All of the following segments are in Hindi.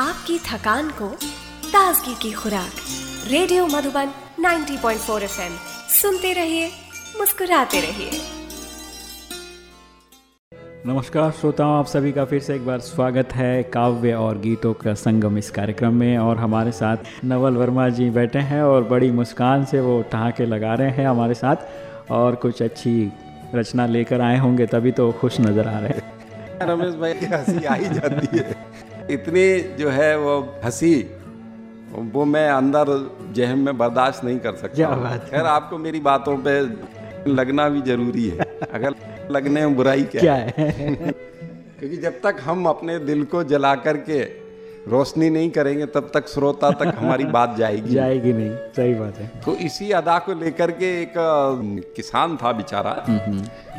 आपकी थकान को ताजगी की खुराक। Radio Madhuban 90.4 FM. सुनते रहिए मुस्कुराते रहिए। नमस्कार श्रोताओं आप सभी का फिर से एक बार स्वागत है काव्य और गीतों का संगम इस कार्यक्रम में और हमारे साथ नवल वर्मा जी बैठे हैं और बड़ी मुस्कान से वो ठहाके लगा रहे हैं हमारे साथ और कुछ अच्छी रचना लेकर आए होंगे तभी तो खुश नज़र आ रहे हैं। रमेश भाई हँसी आ ही जाती है। इतनी जो है वो हँसी वो मैं अंदर जहम में बर्दाश्त नहीं कर सकता। क्या बात खैर आपको मेरी बातों पे लगना भी ज़रूरी है। अगर लगने में बुराई क्या, क्या है? है? क्योंकि जब तक हम अपने दिल को जला करके रोशनी नहीं करेंगे तब तक श्रोता तक हमारी बात जाएगी। जाएगी नहीं। सही बात है। तो इसी अदा को लेकर के एक किसान था बेचारा।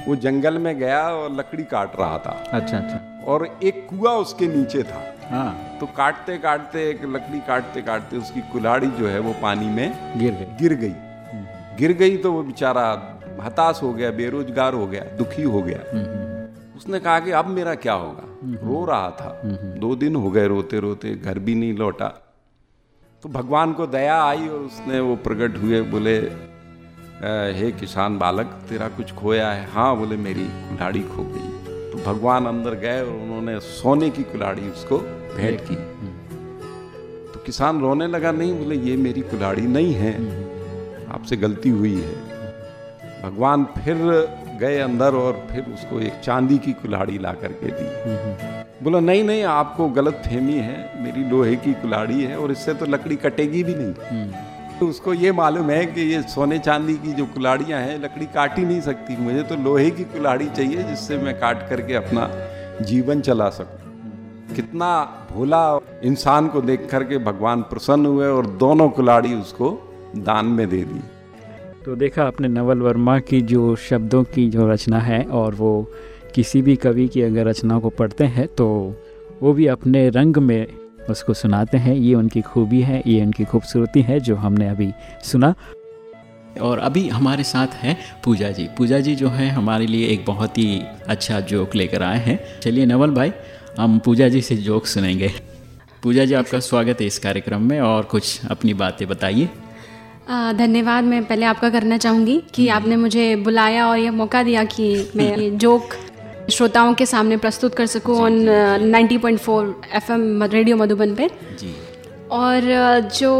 वो जंगल में गया और लकड़ी काट रहा था। अच्छा अच्छा। और एक कुआ उसके नीचे था। हाँ। तो काटते काटते एक लकड़ी काटते काटते उसकी कुल्हाड़ी जो है वो पानी में गिर गई। गिर गई। गिर गई तो वो बेचारा हताश हो गया बेरोजगार हो गया दुखी हो गया। उसने कहा कि अब मेरा क्या होगा? रो रहा था। दो दिन हो गए रोते रोते घर भी नहीं लौटा। तो भगवान को दया आई और उसने वो प्रकट हुए बोले "अ, हे किसान बालक तेरा कुछ खोया है? हाँ बोले मेरी कुल्हाड़ी खो गई तो भगवान अंदर गए और उन्होंने सोने की कुलाड़ी उसको भेंट की। तो किसान रोने लगा नहीं बोले ये मेरी कुलाड़ी नहीं है। आपसे गलती हुई है। भगवान फिर गए अंदर और फिर उसको एक चांदी की कुल्हाड़ी ला करके दी। बोला नहीं नहीं आपको गलत फहमी है मेरी लोहे की कुल्हाड़ी है और इससे तो लकड़ी कटेगी भी नहीं। उसको ये मालूम है कि ये सोने चांदी की जो कुलाड़ियाँ हैं, लकड़ी काट ही नहीं सकती। मुझे तो लोहे की कुलाड़ी चाहिए जिससे मैं काट करके अपना जीवन चला सकूँ। कितना भोला इंसान को देख करके भगवान प्रसन्न हुए और दोनों कुलाड़ी उसको दान में दे दी। तो देखा आपने नवल वर्मा की जो शब्दों की जो रचना है और वो किसी भी कवि की अगर रचना को पढ़ते हैं तो वो भी अपने रंग में उसको सुनाते हैं। ये उनकी खूबी है ये उनकी खूबसूरती है जो हमने अभी सुना। और अभी हमारे साथ हैं पूजा जी। पूजा जी जो है हमारे लिए एक बहुत ही अच्छा जोक लेकर आए हैं। चलिए नवल भाई हम पूजा जी से जोक सुनेंगे। पूजा जी आपका स्वागत है इस कार्यक्रम में और कुछ अपनी बातें बताइए। धन्यवाद। मैं पहले आपका करना चाहूँगी कि आपने मुझे बुलाया और यह मौका दिया कि मैं ये जोक श्रोताओं के सामने प्रस्तुत कर सकूँ on ninety point four radio Madhuban पे। जी। और जो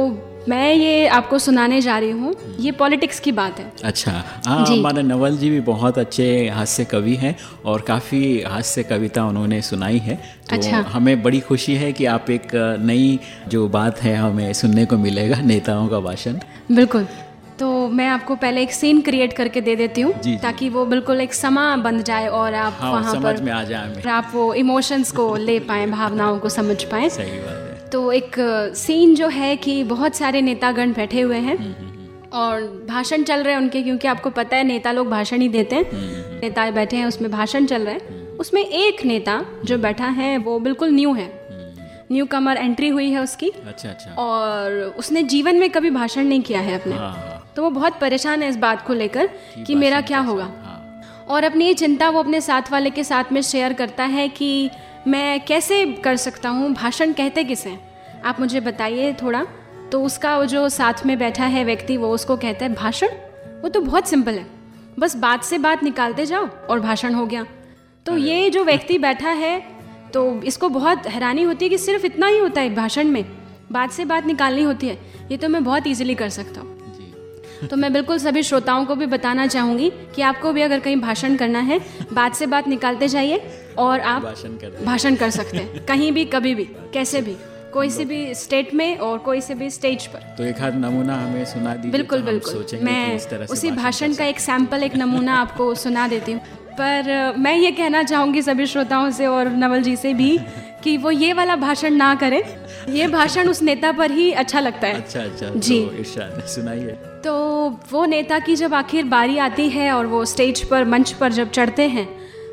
मैं ये आपको सुनाने जा रही हूँ ये पॉलिटिक्स की बात है। अच्छा। हाँ हमारे नवल जी भी बहुत अच्छे हास्य कवि हैं और काफ़ी हास्य कविता उन्होंने सुनाई है। तो अच्छा। हमें बड़ी खुशी है कि आप एक नई जो बात है हमें सुनने को मिलेगा नेताओं का भाषण। बिल्कुल। तो मैं आपको पहले एक सीन क्रिएट करके दे देती हूँ। ताकि वो बिल्कुल एक समा बन जाए और आप हाँ वहाँ समझ पर में आ जाए आप वो इमोशंस को ले पाए भावनाओं को समझ पाए। सही बात है। तो एक सीन जो है कि बहुत सारे नेतागण बैठे हुए हैं और भाषण चल रहे हैं उनके क्योंकि आपको पता है नेता लोग भाषण ही देते हैं। नेता बैठे हैं उसमें भाषण चल रहे हैं। उसमें एक नेता जो बैठा है वो बिल्कुल न्यू है। न्यू कमर एंट्री हुई है उसकी अच्छा अच्छा। और उसने जीवन में कभी भाषण नहीं किया है अपने। हाँ तो वो बहुत परेशान है इस बात को लेकर कि मेरा क्या होगा। हाँ। और अपनी ये चिंता वो अपने साथ वाले के साथ में शेयर करता है कि मैं कैसे कर सकता हूँ? भाषण कहते किसे? आप मुझे बताइए थोड़ा। तो उसका वो जो साथ में बैठा है व्यक्ति वो उसको कहता है भाषण? वो तो बहुत सिंपल है। बस बात से बात निकालते जाओ और भाषण हो गया। तो ये जो व्यक्ति बैठा है तो इसको बहुत हैरानी होती है कि सिर्फ़ इतना ही होता है भाषण में। बात से बात निकालनी होती है। ये तो मैं बहुत ईजिली कर सकता हूँ। तो मैं बिल्कुल सभी श्रोताओं को भी बताना चाहूँगी कि आपको भी अगर कहीं भाषण करना है बात से बात निकालते जाइए और आप भाषण कर भाषण कर सकते हैं कहीं भी कभी भी कैसे भी कोई से भी स्टेट में और कोई से भी स्टेज पर। तो एक हाथ नमूना हमें सुना दीजिए बिल्कुल तो बिल्कुल। इस तरह मैं उसी भाषण भाषण का एक सैंपल एक नमूना आपको सुना देती हूँ। पर मैं ये कहना चाहूँगी सभी श्रोताओं से और नवल जी से भी कि वो ये वाला भाषण ना करें। ये भाषण उस नेता पर ही अच्छा लगता है। अच्छा अच्छा जी। तो सुनाइए। तो वो नेता की जब आखिर बारी आती है और वो स्टेज पर, मंच पर जब चढ़ते हैं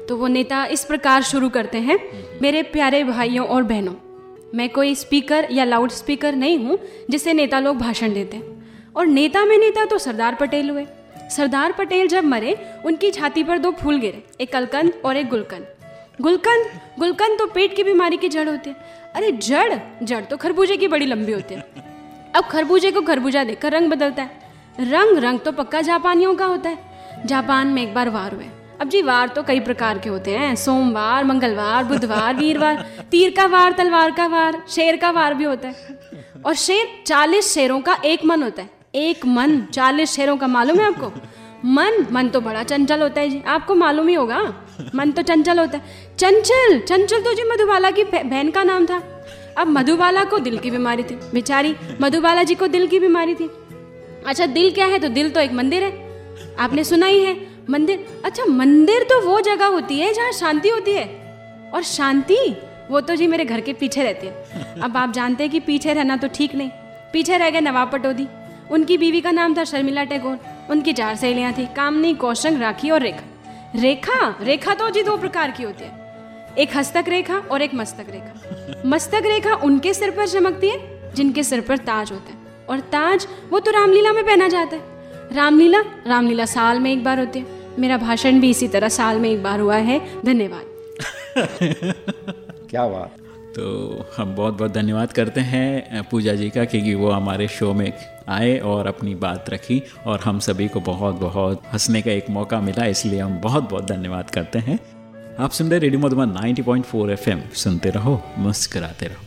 तो वो नेता इस प्रकार शुरू करते हैं, मेरे प्यारे भाइयों और बहनों, मैं कोई स्पीकर या लाउड स्पीकर नहीं हूँ जिसे नेता लोग भाषण देते और नेता में नेता तो सरदार पटेल हुए। सरदार पटेल जब मरे, उनकी छाती पर दो फूल गिरे, एक कलकंद और एक गुलकंद। गुलकंद गुलकंद तो पेट की बीमारी की जड़ होती है। अरे जड़ जड़ तो खरबूजे की बड़ी लंबी होती है। अब खरबूजे को खरबूजा देखकर रंग बदलता है। रंग रंग तो पक्का जापानियों का होता है। जापान में एक बार वार हुए। अब जी वार तो कई प्रकार के होते हैं। सोमवार मंगलवार बुधवार वीरवार तीर का वार तलवार का वार शेर का वार भी होता है। और शेर चालीस शेरों का एक मन होता है। एक मन चालीस शेरों का मालूम है आपको? मन मन तो बड़ा चंचल होता है जी। आपको मालूम ही होगा। मन तो चंचल होता है। चंचल चंचल तो जी मधुबाला की बहन का नाम था। अब मधुबाला को दिल की बीमारी थी। बेचारी मधुबाला जी को दिल की बीमारी थी। अच्छा दिल क्या है? तो दिल तो एक मंदिर है। आपने सुना ही है मंदिर। अच्छा मंदिर तो वो जगह होती है जहाँ शांति होती है। और शांति वो तो जी मेरे घर के पीछे रहती है। अब आप जानते हैं कि पीछे रहना तो ठीक नहीं। पीछे रह गए नवाब पटोदी। उनकी बीवी का नाम था शर्मिला टैगोर। उनकी चार सहेलियाँ थी कामनी कौशंग राखी और रेखा। रेखा? रेखा तो जी दो प्रकार की होती है। एक हस्तक रेखा और एक मस्तक रेखा। मस्तक रेखा उनके सिर पर चमकती है जिनके सिर पर ताज होता है। और ताज वो तो रामलीला में पहना जाता है रामलीला रामलीला साल में एक बार होती है मेरा भाषण भी इसी तरह साल में एक बार हुआ है धन्यवाद क्या बात तो हम बहुत बहुत धन्यवाद करते हैं पूजा जी का क्योंकि वो हमारे शो में आए और अपनी बात रखी और हम सभी को बहुत बहुत हंसने का एक मौका मिला इसलिए हम बहुत बहुत धन्यवाद करते हैं आप सुन रहे रेडियो मधुबन 90.4 एफएम सुनते रहो मुस्कुराते रहो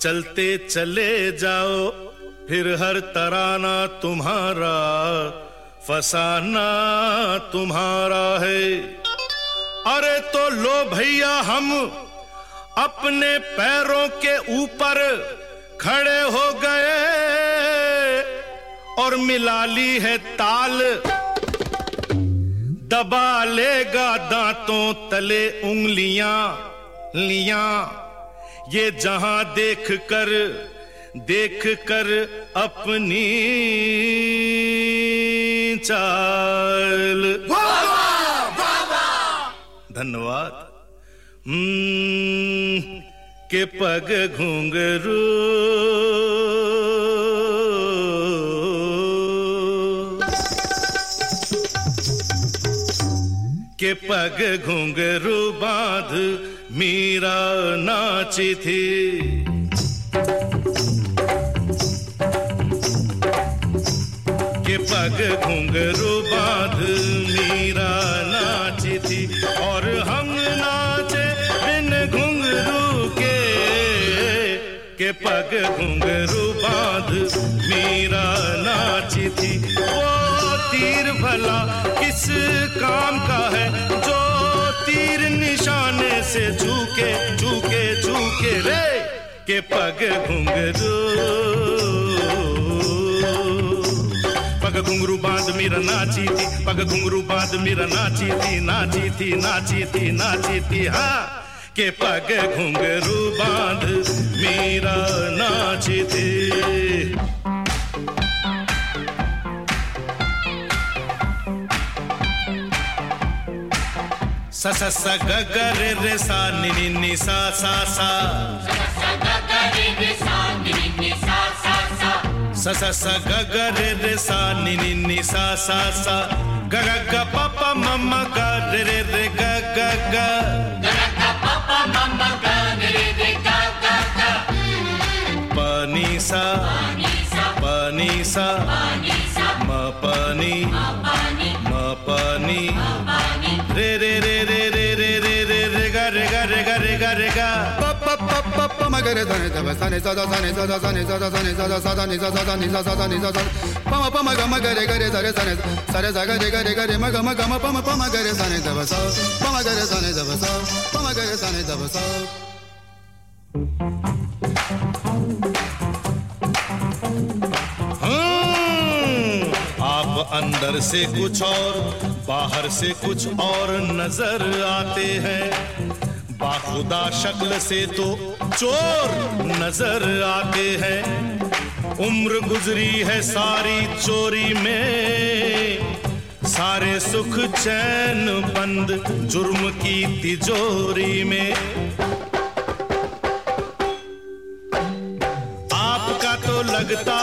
चलते चले जाओ, फिर हर तराना तुम्हारा, फसाना तुम्हारा है। अरे तो लो भैया हम, अपने पैरों के ऊपर खड़े हो गए, और मिला ली है ताल। दबा लेगा दांतों तले उंगलियाँ, लिया। ये जहाँ देख कर देख कर अपनी चाल। धन्यवाद। हम्म, के पग घुंघरू। के पग घुंघरू बाँध, मीरा नाची थी। के पग घुंघरू बाँध, मीरा नाची थी। और हम नाचे बिन घुंघरू के के पग घुंघरू बाँध, मीरा नाची थी। वो तीर भला किस काम का है? जो तीर निशाने से झूके झूके झूके रे, के पग घुंघरू। पग घुंगरू बाँध मीरा नाची थी, पग घुंगरू बाँध मेरा नाची थी नाची थी नाची थी नाची थी हाँ के पग घुंगरू बाँध मीरा नाची थी। स स स, ग ग, रे रे, सा, नि नि नि, सा सा सा। स स स, ग ग, रे रे, सा, नि नि नि, सा सा सा। ग ग ग, प प, म म, ग, रे रे रे, ग ग ग। प, नि, सा। प, नि, सा। म, प नि म प नि रे रे रे रे रे रे रे रे रे गा रे गा रे गा रे गा रे गा प प प प प म ग रे ध नि ध ब सा नि सा ध सा नि सा ध सा नि सा ध सा नि सा ध सा ध नि सा सा ध नि सा सा ध नि सा सा प म प म ग म ग रे ग रे sa रे सा नि सा रे सा ग रे ग रे ग रे म ग म ग म प म प म ग रे सा नि ध ब सा प म ग रे सा नि ध ब सा प म ग रे सा नि ध ब सा अंदर से कुछ और, बाहर से कुछ और नज़र आते हैं। बाखुदा शक्ल से तो चोर नज़र आते हैं। उम्र गुजरी है सारी चोरी में। सारे सुख चैन बंद जुर्म की तिजोरी में। आपका तो लगता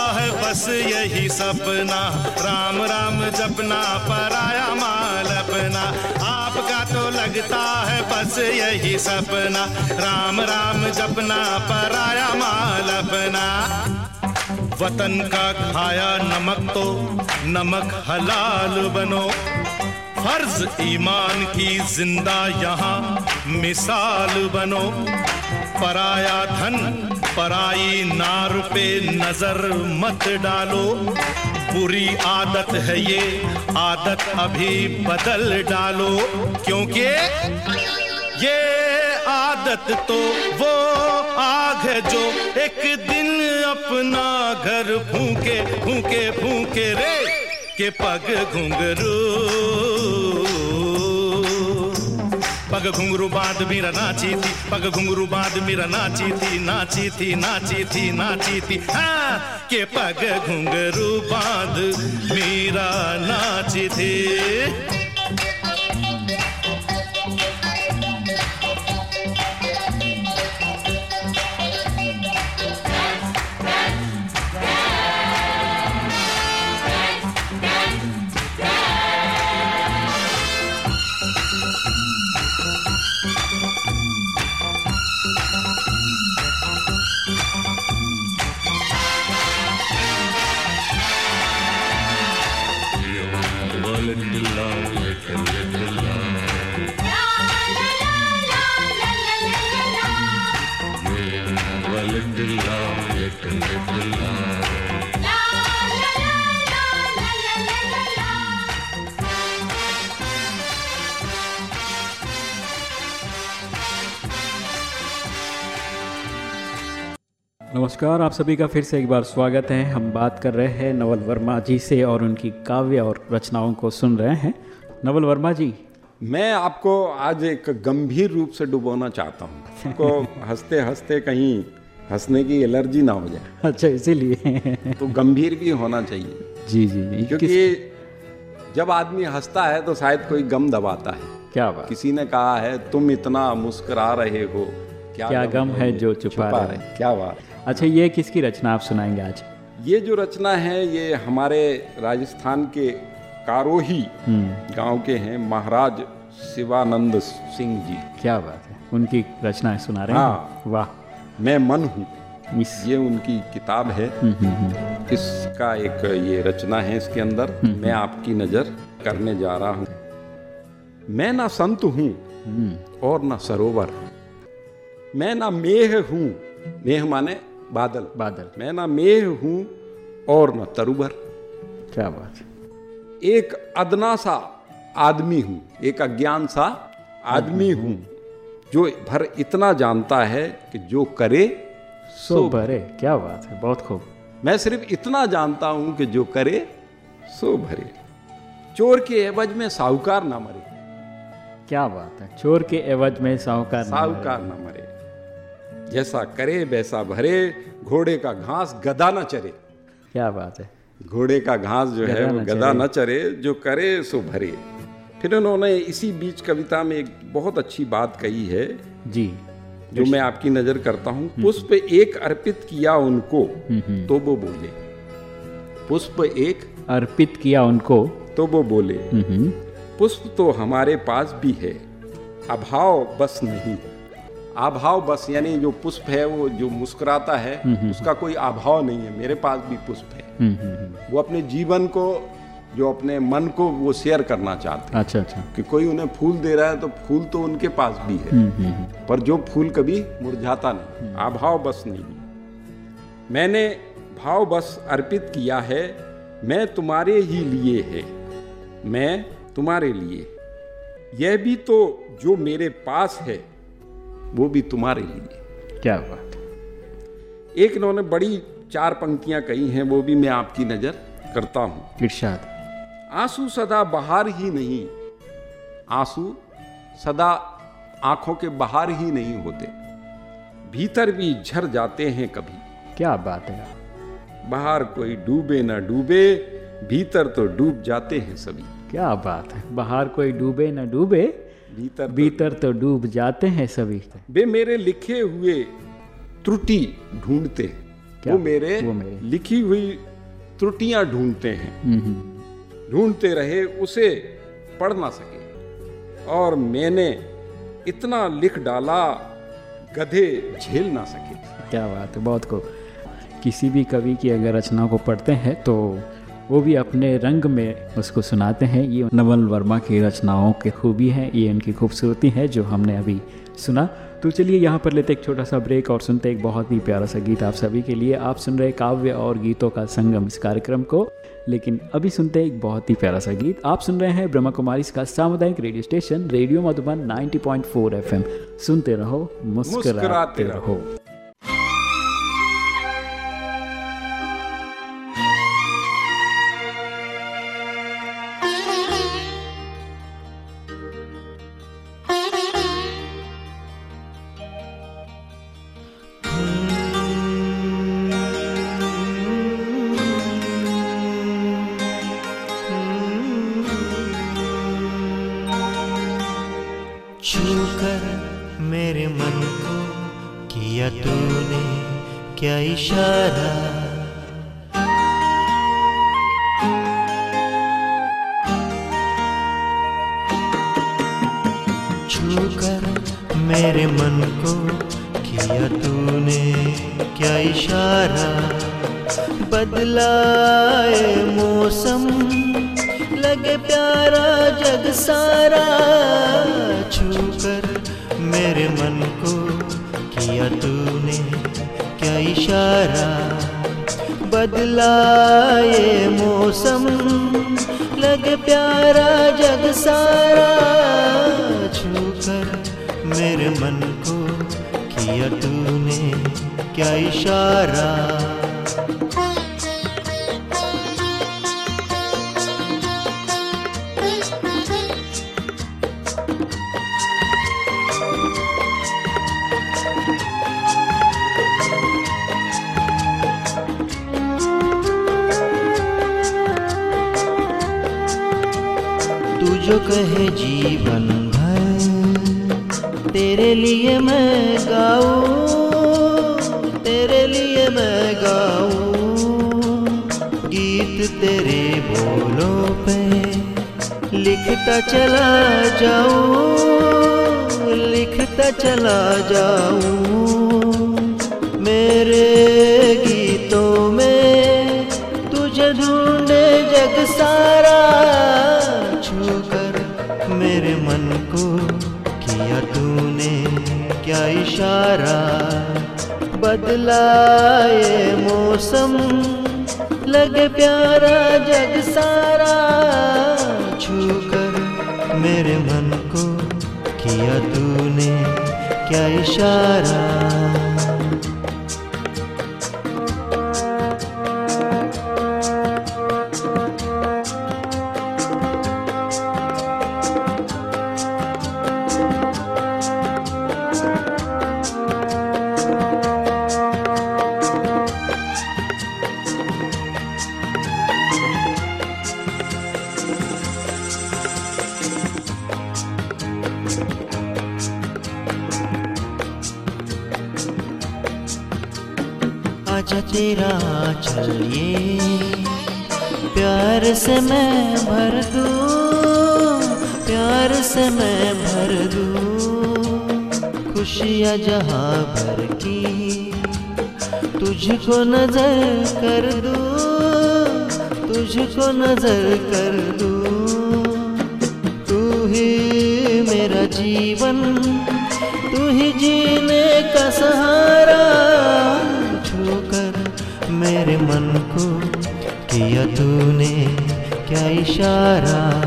बस यही सपना। राम राम जपना, पराया माल अपना। आपका तो लगता है बस यही सपना। राम राम जपना, पराया माल अपना। वतन का खाया नमक तो नमक हलाल बनो। फ़र्ज़ ईमान की ज़िंदा यहाँ मिसाल बनो। पराया धन, पराई नार पे नज़र मत डालो। बुरी आदत है ये, आदत अभी बदल डालो। क्योंकि ये आदत तो वो आग है जो एक दिन अपना घर फूके फूके फूके रे, के पग घुंघरू। पग घुंगरू बाद मेरा नाची थी, पग घुंगरू बाद मेरा नाची थी नाची थी नाची थी नाची थी। हाँ के पग घुंगरू बाद मेरा नाची थी। नमस्कार आप सभी का फिर से एक बार स्वागत है। हम बात कर रहे हैं नवल वर्मा जी से और उनकी काव्य और रचनाओं को सुन रहे हैं। नवल वर्मा जी। मैं आपको आज एक गंभीर रूप से डुबोना चाहता हूँ। आपको हँसते हँसते कहीं हंसने की एलर्जी ना हो जाए। अच्छा इसीलिए। तो गंभीर भी होना चाहिए। जी जी जी। क्योंकि जब आदमी हंसता है तो शायद कोई गम दबाता है। क्या बात। किसी ने कहा है तुम इतना मुस्कुरा रहे हो क्या गम है जो छुपा रहे क्या बात। अच्छा ये किसकी रचना आप सुनाएँगे आज? ये जो रचना है ये हमारे राजस्थान के कारोही गाँव के हैं महाराज शिवानंद सिंह जी। क्या बात है। उनकी रचनाएँ सुना रहे हैं? हाँ। वाह। मैं मन हूँ। इस ये उनकी किताब है। इसका एक ये रचना है इसके अंदर। मैं आपकी नज़र करने जा रहा हूँ। मैं ना संत हूँ और ना सरोवर। मैं ना मेह हूँ। मेह माने बादल। बादल। मैं ना मेह हूँ और न तरुबर। क्या बात है। एक अदना सा आदमी हूँ एक अज्ञान सा आदमी हूँ जो भर इतना जानता है कि जो करे सो भरे। क्या बात है बहुत खूब। मैं सिर्फ़ इतना जानता हूँ कि जो करे सो भरे। चोर के एवज में साहूकार ना मरे। क्या बात है चोर के एवज में साहूकार ना साहूकार ना मरे। जैसा करे वैसा भरे घोड़े का घास गदा न चरे। क्या बात है। घोड़े का घास जो है वो गदा न चरे जो करे सो भरे। फिर उन्होंने इसी बीच कविता में एक बहुत अच्छी बात कही है। जी। जो मैं आपकी नज़र करता हूँ पुष्प एक अर्पित किया उनको तो वो बोले। पुष्प एक अर्पित किया उनको तो वो बोले। हम्म, पुष्प तो हमारे पास भी है अभाव बस नहीं। अभाव बस यानी जो पुष्प है वो जो मुस्कुराता है उसका कोई अभाव नहीं है। मेरे पास भी पुष्प है। हम्म, हम्म, हम्म। वो अपने जीवन को जो अपने मन को वो शेयर करना चाहते हैं। अच्छा अच्छा। कि कोई उन्हें फूल दे रहा है तो फूल तो उनके पास भी है। हम्म, हम्म, हम्म। पर जो फूल कभी मुरझाता नहीं अभाव बस नहीं। मैंने भाव बस अर्पित किया है मैं तुम्हारे ही लिए है। मैं तुम्हारे लिए। यह भी तो जो मेरे पास है वो भी तुम्हारे लिए। क्या बात एक इन्होंने बड़ी चार पंक्तियाँ कही हैं वो भी मैं आपकी नज़र करता हूँ। इरशाद। आँसू सदा बाहर ही नहीं आँसू सदा आँखों के बाहर ही नहीं होते भीतर भी झर जाते हैं कभी। क्या बात है। बाहर कोई डूबे ना डूबे भीतर तो डूब जाते हैं सभी। क्या बात है। बाहर कोई डूबे ना डूबे भीतर भीतर तो डूब तो जाते हैं सभी। वे मेरे लिखे हुए त्रुटि ढूंढते हैं। वो मेरे वो मेरे। लिखी हुई त्रुटियाँ ढूंढते हैं। हम्म, हम्म। ढूंढते रहे उसे पढ़ ना सके। और मैंने इतना लिख डाला गधे झेल ना सके। क्या बात है बहुत को किसी भी कवि की अगर रचना को पढ़ते हैं तो वो भी अपने रंग में उसको सुनाते हैं। ये नवल वर्मा की रचनाओं की खूबी है। ये उनकी खूबसूरती है जो हमने अभी सुना। तो चलिए यहाँ पर लेते एक छोटा सा ब्रेक और सुनते एक बहुत ही प्यारा सा गीत आप सभी के लिए। आप सुन रहे काव्य और गीतों का संगम इस कार्यक्रम को लेकिन अभी सुनते एक बहुत ही प्यारा सा गीत। आप सुन रहे हैं ब्रह्मा कुमारी का सामुदायिक radio station radio Madhuban 90.4 FM. सुनते रहो मुस्कुराते रहो। रहो। छूकर मेरे मन को किया तूने क्या इशारा? बदलाए मौसम, लगे प्यारा जग सारा। छूकर मेरे मन को किया तूने क्या इशारा? बदलाए मौसम, लगे प्यारा जग सारा। छूकर मेरे मन को किया तूने क्या इशारा? जो कहे जीवन तेरे लिए मैं गाऊं, तेरे लिए मैं गाऊं। गीत तेरे बोलों पे लिखता चला जाऊँ, लिखता चला जाऊँ। मेरे गीतों में तुझे ढूंढे जग सारा इशारा बदलाए मौसम, लगे प्यारा जग सारा। छू कर मेरे मन को किया तूने क्या इशारा? चलिए प्यार से मैं भर दूँ, प्यार से मैं भर दूँ। खुशियाँ जहाँ भर की, तुझको नज़र कर दूँ, तुझको नज़र कर दूँ। तू ही मेरा जीवन, तू ही जीने का सहारा। मेरे मन को किया तूने, क्या इशारा?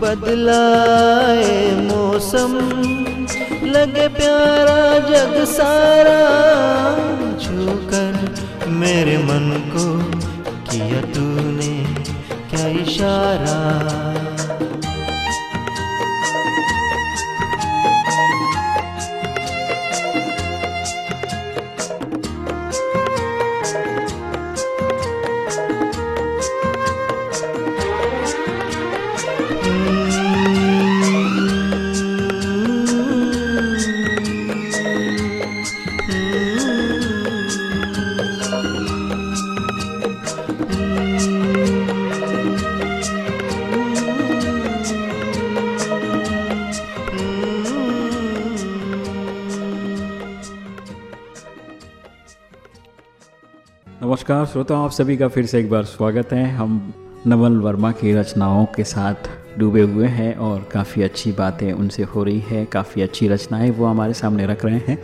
बदलाए मौसम, लगे प्यारा जग सारा। छूकर मेरे मन को किया तूने, क्या इशारा? नमस्कार श्रोताओं आप सभी का फिर से एक बार स्वागत है। हम नवल वर्मा की रचनाओं के साथ डूबे हुए हैं और काफ़ी अच्छी बातें उनसे हो रही है काफ़ी अच्छी रचनाएँ वो हमारे सामने रख रहे हैं।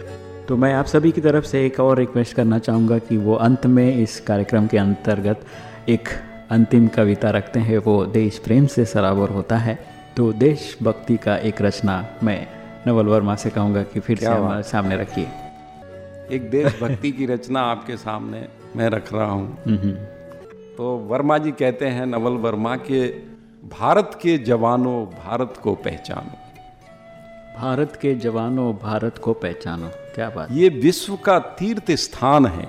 तो मैं आप सभी की तरफ़ से एक और रिक्वेस्ट करना चाहूँगा कि वो अंत में इस कार्यक्रम के अंतर्गत एक अंतिम कविता रखते हैं। वो देश प्रेम से सराबर होता है। तो देशभक्ति का एक रचना मैं नवल वर्मा से कहूँगा कि फिर से हमारे सामने रखिए। एक देशभक्ति की रचना आपके सामने मैं रख रहा हूँ। तो वर्मा जी कहते हैं नवल वर्मा के भारत के जवानों भारत को पहचानो। भारत के जवानों भारत को पहचानो। क्या बात ये विश्व का तीर्थ स्थान है।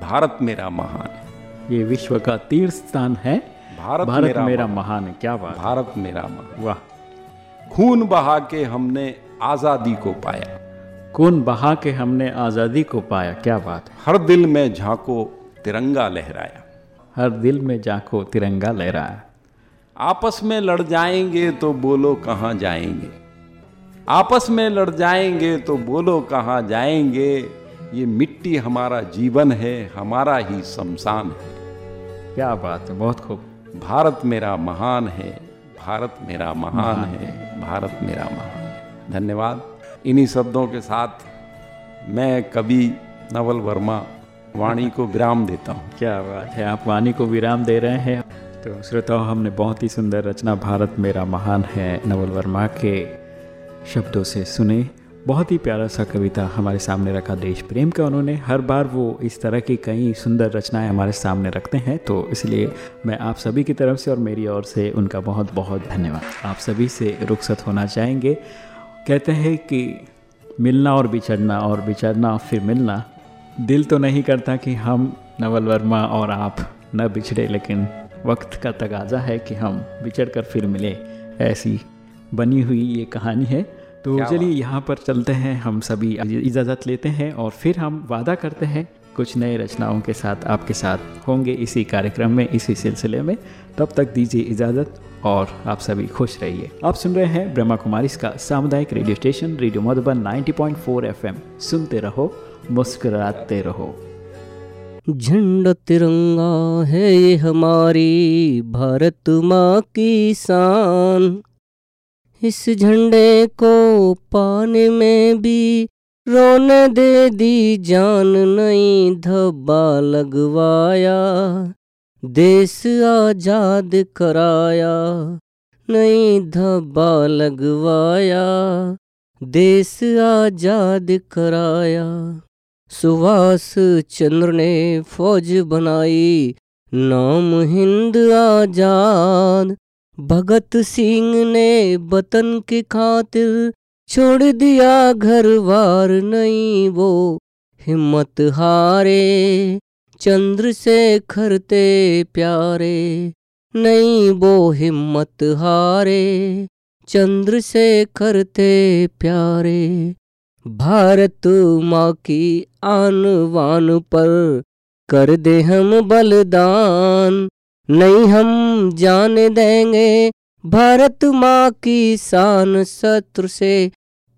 भारत मेरा महान है। ये विश्व का तीर्थ स्थान है। भारत भारत मेरा मेरा, महान। महान है। क्या बात भारत मेरा महान। वाह। खून बहा के हमने आज़ादी को पाया। कौन बहा के हमने आज़ादी को पाया क्या बात है। हर दिल में झांको तिरंगा लहराया। हर दिल में जाको तिरंगा लहराया। आपस में लड़ जाएँगे तो बोलो कहाँ जाएँगे। आपस में लड़ जाएँगे तो बोलो कहाँ जाएँगे। ये मिट्टी हमारा जीवन है हमारा ही शमशान है। क्या बात है बहुत खूब। भारत मेरा महान है भारत मेरा महान है। भारत मेरा महान है। धन्यवाद। इन्हीं शब्दों के साथ मैं कवि नवल वर्मा वाणी को विराम देता हूँ। क्या बात है, आप वाणी को विराम दे रहे हैं। तो श्रोताओं, हमने बहुत ही सुंदर रचना, भारत मेरा महान है, नवल वर्मा के शब्दों से सुने। बहुत ही प्यारा सा कविता हमारे सामने रखा देश प्रेम का उन्होंने। हर बार वो इस तरह की कई सुंदर रचनाएँ हमारे सामने रखते हैं तो इसलिए मैं आप सभी की तरफ़ से और मेरी ओर से उनका बहुत बहुत धन्यवाद। आप सभी से रुखसत होना चाहेंगे। कहते हैं कि मिलना और बिछड़ना और बिछड़ना और फिर मिलना। दिल तो नहीं करता कि हम नवल वर्मा और आप न बिछड़े लेकिन वक्त का तगाजा है कि हम बिछड़ कर फिर मिले। ऐसी बनी हुई ये कहानी है। तो चलिए यहाँ पर चलते हैं हम सभी इजाज़त लेते हैं और फिर हम वादा करते हैं। कुछ नए रचनाओं के साथ आपके साथ होंगे इसी कार्यक्रम में इसी सिलसिले में। तब तक दीजिए इजाज़त। और आप सभी खुश रहिए। आप सुन रहे हैं ब्रह्मा कुमारी का सामुदायिक radio station radio Madhuban 90.4 FM. सुनते रहो मुस्कुराते रहो। झंडा तिरंगा है ये हमारी भारत माँ की शान। इस झंडे को पाने में भी रोने दे दी जान नहीं धब्बा लगवाया। देश आज़ाद कराया नहीं धब्बा लगवाया, देश आज़ाद कराया। सुभाष चंद्र ने फौज बनाई, नाम हिंद आज़ाद। भगत सिंह ने वतन के खातिर छोड़ दिया घर बार नहीं वो हिम्मत हारे। चंद्रशेखर ते प्यारे नहीं वो हिम्मत हारे। चंद्रशेखर ते प्यारे, भारत माँ की आन वान पर कर दे हम बलिदान। नहीं हम जान देंगे, भारत माँ की शान शत्रु से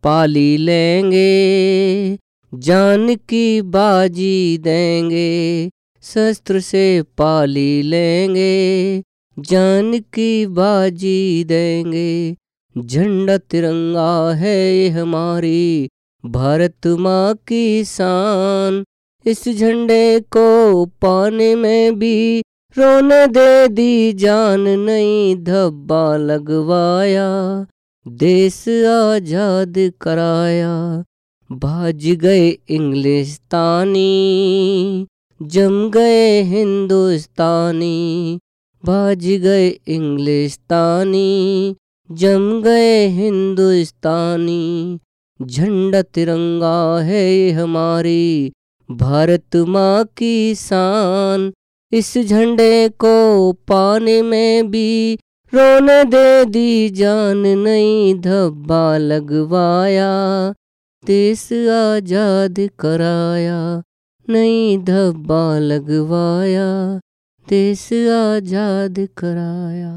पाली लेंगे। जान की बाजी देंगे, शस्त्र से पाली लेंगे, जान की बाजी देंगे। झंडा तिरंगा है ये हमारी भारत माँ की शान। इस झंडे को पाने में भी रोने दे दी जान, नहीं धब्बा लगवाया, देश आज़ाद कराया। भाज गए इंग्लिस्तानी, जम गए हिंदुस्तानी बाज गए इंग्लिस्तानी, जम गए हिंदुस्तानी। झंडा तिरंगा है ये हमारी भारत माँ की शान। इस झंडे को पाने में भी रोने दे दी जान नहीं धब्बा लगवाया। देश आज़ाद कराया नहीं धब्बा लगवाया। देश आज़ाद कराया।